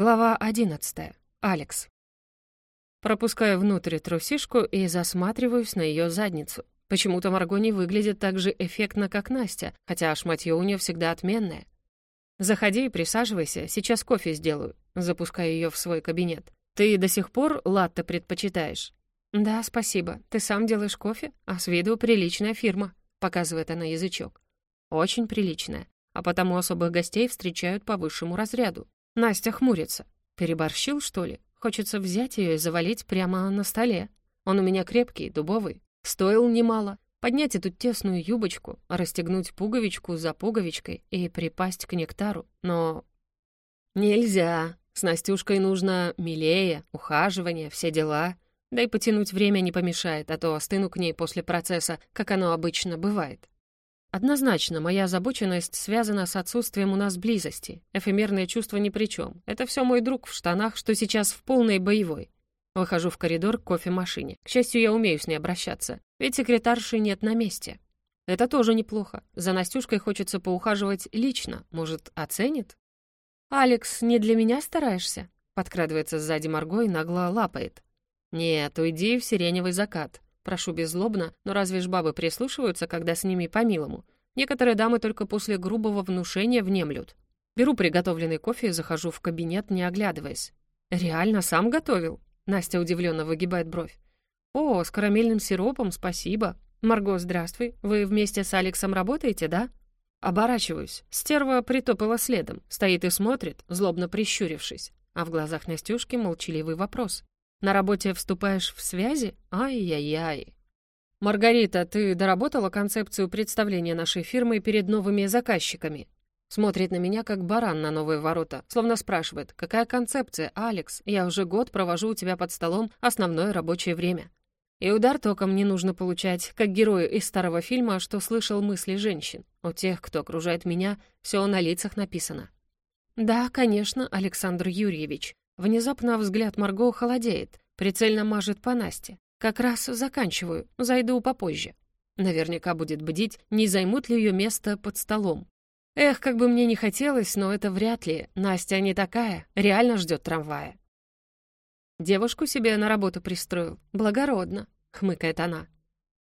Глава 11. Алекс. Пропускаю внутрь трусишку и засматриваюсь на ее задницу. Почему-то Марго не выглядит так же эффектно, как Настя, хотя шматье у нее всегда отменное. «Заходи и присаживайся, сейчас кофе сделаю», запускаю ее в свой кабинет. «Ты до сих пор латте предпочитаешь?» «Да, спасибо. Ты сам делаешь кофе, а с виду приличная фирма», показывает она язычок. «Очень приличная, а потому особых гостей встречают по высшему разряду. Настя хмурится. Переборщил, что ли? Хочется взять ее и завалить прямо на столе. Он у меня крепкий, дубовый. Стоил немало. Поднять эту тесную юбочку, расстегнуть пуговичку за пуговичкой и припасть к нектару. Но нельзя. С Настюшкой нужно милее, ухаживание, все дела. Да и потянуть время не помешает, а то остыну к ней после процесса, как оно обычно бывает. Однозначно, моя озабоченность связана с отсутствием у нас близости. Эфемерное чувство ни при чем. Это все мой друг в штанах, что сейчас в полной боевой. Выхожу в коридор к кофемашине. К счастью, я умею с ней обращаться, ведь секретарши нет на месте. Это тоже неплохо. За Настюшкой хочется поухаживать лично. Может, оценит? «Алекс, не для меня стараешься?» Подкрадывается сзади Марго и нагло лапает. «Нет, уйди в сиреневый закат. Прошу беззлобно, но разве ж бабы прислушиваются, когда с ними по-милому? Некоторые дамы только после грубого внушения внемлют. Беру приготовленный кофе и захожу в кабинет, не оглядываясь. «Реально сам готовил?» Настя удивленно выгибает бровь. «О, с карамельным сиропом, спасибо. Марго, здравствуй. Вы вместе с Алексом работаете, да?» Оборачиваюсь. Стерва притопала следом. Стоит и смотрит, злобно прищурившись. А в глазах Настюшки молчаливый вопрос. На работе вступаешь в связи? Ай-яй-яй. Маргарита, ты доработала концепцию представления нашей фирмы перед новыми заказчиками? Смотрит на меня, как баран на новые ворота, словно спрашивает, какая концепция, Алекс? Я уже год провожу у тебя под столом основное рабочее время. И удар током не нужно получать, как герою из старого фильма, что слышал мысли женщин. У тех, кто окружает меня, все на лицах написано. «Да, конечно, Александр Юрьевич. Внезапно взгляд Марго холодеет, прицельно мажет по Насте. Как раз заканчиваю, зайду попозже. Наверняка будет бдить, не займут ли ее место под столом. Эх, как бы мне не хотелось, но это вряд ли. Настя не такая, реально ждет трамвая. Девушку себе на работу пристроил. Благородно, хмыкает она.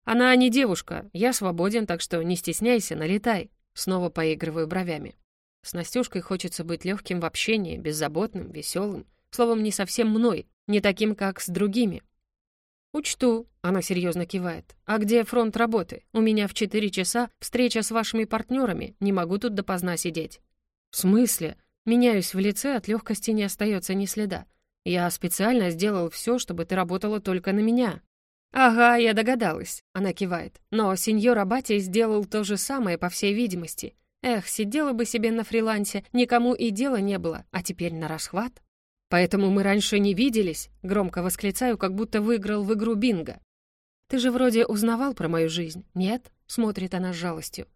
Она не девушка, я свободен, так что не стесняйся, налетай. Снова поигрываю бровями. С Настюшкой хочется быть легким в общении, беззаботным, веселым. Словом, не совсем мной, не таким, как с другими. «Учту», — она серьезно кивает. «А где фронт работы? У меня в четыре часа встреча с вашими партнерами, не могу тут допоздна сидеть». «В смысле?» Меняюсь в лице, от легкости не остается ни следа. «Я специально сделал все, чтобы ты работала только на меня». «Ага, я догадалась», — она кивает. «Но сеньор Абати сделал то же самое, по всей видимости. Эх, сидела бы себе на фрилансе, никому и дела не было, а теперь на расхват». «Поэтому мы раньше не виделись», — громко восклицаю, как будто выиграл в игру бинго. «Ты же вроде узнавал про мою жизнь, нет?» — смотрит она с жалостью.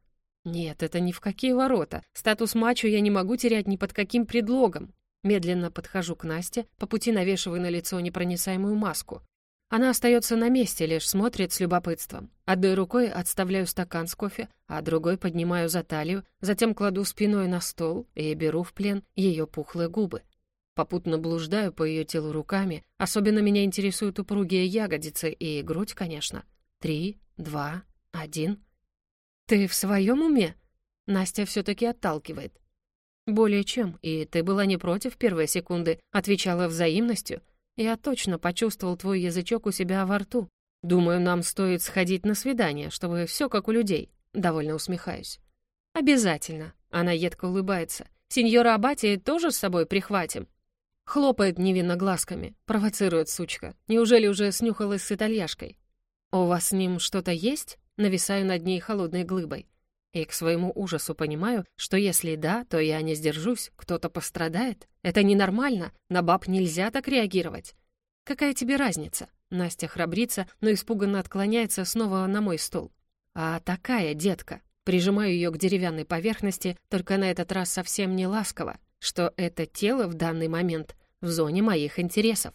«Нет, это ни в какие ворота. Статус мачо я не могу терять ни под каким предлогом». Медленно подхожу к Насте, по пути навешиваю на лицо непроницаемую маску. Она остается на месте, лишь смотрит с любопытством. Одной рукой отставляю стакан с кофе, а другой поднимаю за талию, затем кладу спиной на стол и беру в плен ее пухлые губы. Попутно блуждаю по ее телу руками. Особенно меня интересуют упругие ягодицы и грудь, конечно. Три, два, один. «Ты в своем уме?» Настя все-таки отталкивает. «Более чем, и ты была не против первой секунды, отвечала взаимностью. Я точно почувствовал твой язычок у себя во рту. Думаю, нам стоит сходить на свидание, чтобы все как у людей». Довольно усмехаюсь. «Обязательно», — она едко улыбается. «Сеньора Абати тоже с собой прихватим?» Хлопает невинно глазками, провоцирует сучка. Неужели уже снюхалась с итальяшкой? «У вас с ним что-то есть?» Нависаю над ней холодной глыбой. И к своему ужасу понимаю, что если да, то я не сдержусь, кто-то пострадает. Это ненормально, на баб нельзя так реагировать. Какая тебе разница? Настя храбрится, но испуганно отклоняется снова на мой стол. А такая, детка. Прижимаю ее к деревянной поверхности, только на этот раз совсем не ласково, что это тело в данный момент в зоне моих интересов.